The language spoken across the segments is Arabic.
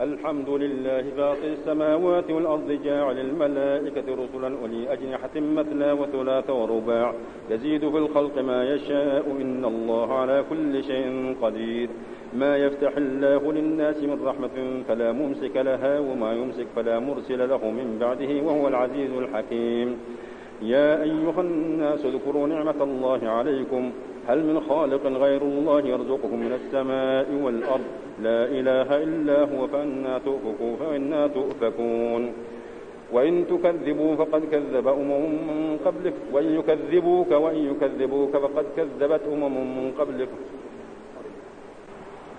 الحمد لله باقي السماوات والأرض جاعل الملائكة رسلا أولي أجنحة مثنى وثلاث ورباع. يزيد في الخلق ما يشاء. إن الله على كل شيء قدير. ما يفتح الله للناس من رحمة فلا ممسك لها وما يمسك فلا مرسل له من بعده وهو العزيز الحكيم. يا أيها الناس اذكروا نعمة الله عليكم. هل من خالق غير الله يرزقكم من السماء والأرض؟ لا إله إلا هو فأنا تؤفكون فإنا تؤفكون. وإن تكذبوا فقد كذب أمم من قبلك. وإن يكذبوك وإن يكذبوك فقد كذبت أمم من قبلك.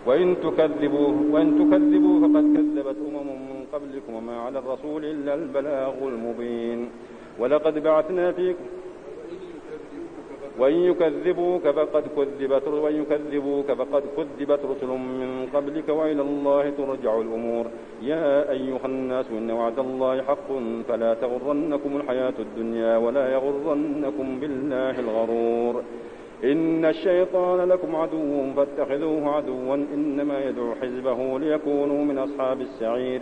وإن تكذبوا وإن تكذبوا فقد كذبت أمم من قبلكم وما على الرسول إلا البلاغ المبين. ولقد بعثنا فيكم وإن يكذبوك فقد كذبت وإن يكذبوك فقد كذبت رسل من قبلك وإلى الله ترجع الأمور. يا أيها الناس إن وعد الله حق فلا تغرنكم الحياة الدنيا ولا يغرنكم بالله الغرور. إن الشيطان لكم عدو فاتخذوه عدوا إنما يدعو حزبه ليكونوا من أصحاب السعير.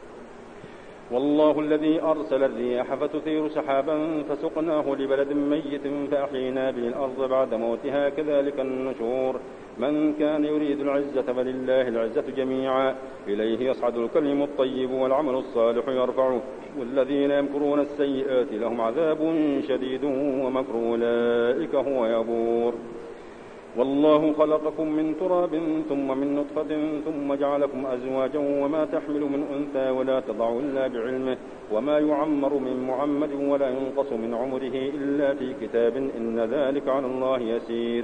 والله الذي أرسل الرياح فتثير سحابا فسقناه لبلد ميت فأحيينا به الأرض بعد موتها كذلك النشور. من كان يريد العزة فلله العزة جميعا. إليه يصعد الكلم الطيب والعمل الصالح يرفعه والذين يمكرون السيئات لهم عذاب شديد ومكر أولئك هو يبور. والله خلقكم من تراب ثم من نطفة ثم جعلكم أزواجا وما تحمل من أنثى ولا تضع إلا بعلمه وما يعمر من معمد ولا ينقص من عمره إلا في كتاب إن ذلك على الله يسير.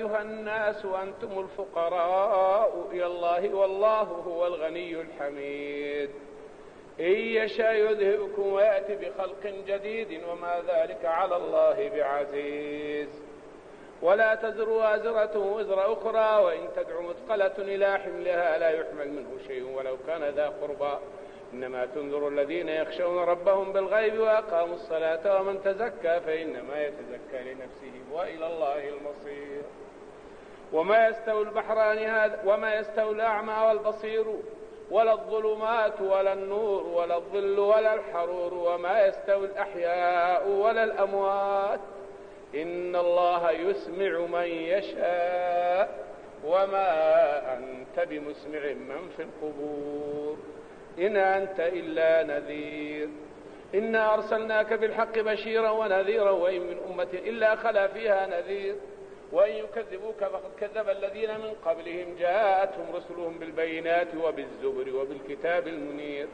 أيها الناس أنتم الفقراء إلى الله والله هو الغني الحميد. إن يشاء يذهبكم ويأتي بخلق جديد وما ذلك على الله بعزيز. ولا تزر وازرة وزر أخرى وإن تدع مثقلة إلى حملها لا يحمل منه شيء ولو كان ذا قربى. إنما تنذر الذين يخشون ربهم بالغيب وأقاموا الصلاة ومن تزكى فإنما يتزكى لنفسه وإلى الله المصير. وما يستوي البحران هذا وما يستوي الأعمى والبصير ولا الظلمات ولا النور ولا الظل ولا الحرور وما يستوي الأحياء ولا الأموات. إن الله يسمع من يشاء وما أنت بمسمع من في القبور. إن أنت إلا نذير. إنا أرسلناك بالحق بشيرا ونذيرا وإن من أمة إلا خلا فيها نذير. وإن يكذبوك فقد كذب الذين من قبلهم. جاءتهم رسلهم بالبينات وبالزبر وبالكتاب المنير.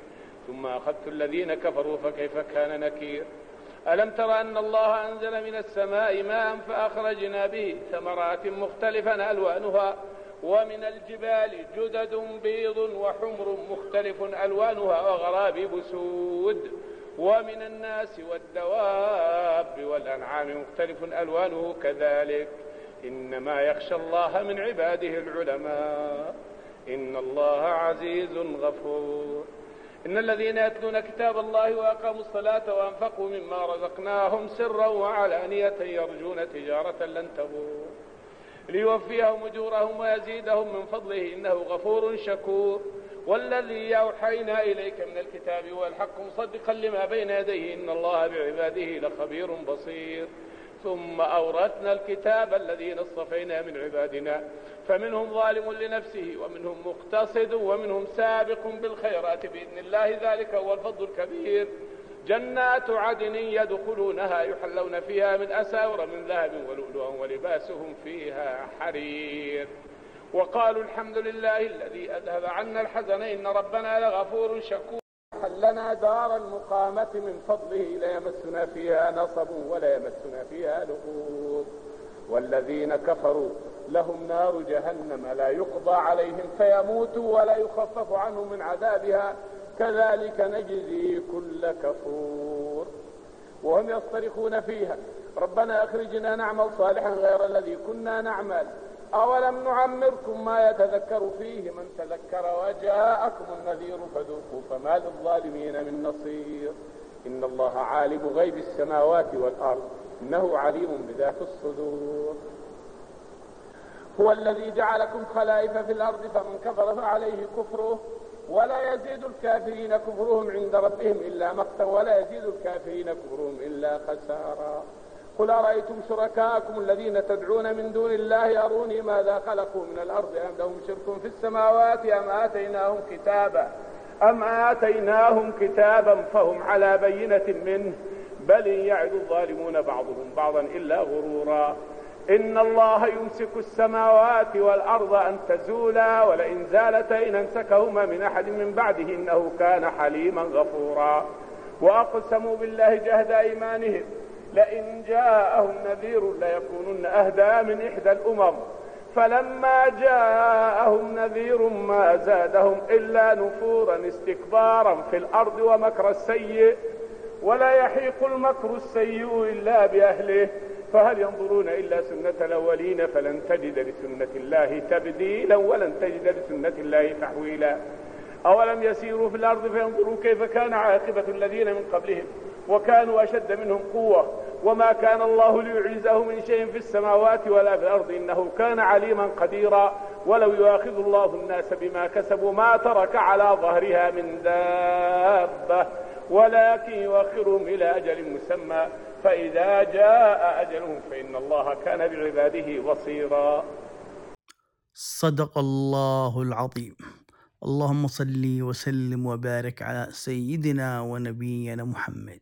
ثم أخذت الذين كفروا فكيف كان نكير؟ ألم تر أن الله أنزل من السماء ماء فأخرجنا به ثمرات مختلفا ألوانها. ومن الجبال جدد بيض وحمر مختلف ألوانها وغرابيب سود ومن الناس والدواب والأنعام مختلف ألوانه كذلك. إنما يخشى الله من عباده العلماء. إن الله عزيز غفور. إن الذين يتلون كتاب الله وأقاموا الصلاة وأنفقوا مما رزقناهم سرا وعلانية يرجون تجارة لن تبور. ليوفيهم أجورهم ويزيدهم من فضله إنه غفور شكور. والذي أوحينا إليك من الكتاب هو الحق مصدقا لما بين يديه إن الله بعباده لخبير بصير. ثم أورثنا الكتاب الذين اصطفينا من عبادنا فمنهم ظالم لنفسه ومنهم مقتصد ومنهم سابق بالخيرات بإذن الله ذلك هو الفضل الكبير. جنات عدن يدخلونها يحلون فيها من أساور من ذهب ولؤلؤا ولباسهم فيها حرير. وقالوا الحمد لله الذي أذهب عنا الحزن إن ربنا لغفور شكور. حلنا دار المقامة من فضله لا يمسنا فيها نصب ولا يمسنا فيها لغوب. والذين كفروا لهم نار جهنم لا يقضى عليهم فيموتوا ولا يخفف عنهم من عذابها. كذلك نجزي كل كفور. وهم يصطرخون فيها. ربنا أخرجنا نعمل صالحا غير الذي كنا نعمل. أولم نعمركم ما يتذكر فيه من تذكر وجاءكم النذير فذوقوا فما للظالمين من نصير. إن الله عالم غيب السماوات والأرض. إنه عليم بذات الصدور. هو الذي جعلكم خلائف في الأرض فمن كفر فعليه كفره. ولا يزيد الكافرين كفرهم عند ربهم إلا مقتا ولا يزيد الكافرين كفرهم إلا خسارا. قل أرأيتم شركاءكم الذين تدعون من دون الله؟ أروني ماذا خلقوا من الأرض؟ أم لهم شرك في السماوات؟ أم آتيناهم كتابا؟ أم آتيناهم كتابا فهم على بينة منه؟ بل يعد الظالمون بعضهم بعضا إلا غرورا. إن الله يمسك السماوات والأرض أن تزولا ولئن زالتا إن أمسكهما من أحد من بعده إنه كان حليما غفورا. وأقسموا بالله جهد أيمانهم. لئن جاءهم نذير ليكونن أهدى من إحدى الأمم. فلما جاءهم نذير ما زادهم إلا نفورا استكبارا في الأرض ومكر السيء. ولا يحيق المكر السيء إلا بأهله. فهل ينظرون إلا سنة الأولين فلن تجد لسنة الله تبديلا ولن تجد لسنة الله تحويلا؟ أولم يسيروا في الأرض فينظروا كيف كان عاقبة الذين من قبلهم وكانوا أشد منهم قوة؟ وما كان الله ليعجزه من شيء في السماوات ولا في الأرض إنه كان عليما قديرا ولو يؤاخذ الله الناس بما كسبوا ما ترك على ظهرها من دابة. ولكن يؤخرهم إلى أجل مسمى فإذا جاء أجلهم فإن الله كان بعباده بصيرا. صدق الله العظيم. اللهم صل وسلم وبارك على سيدنا ونبينا محمد.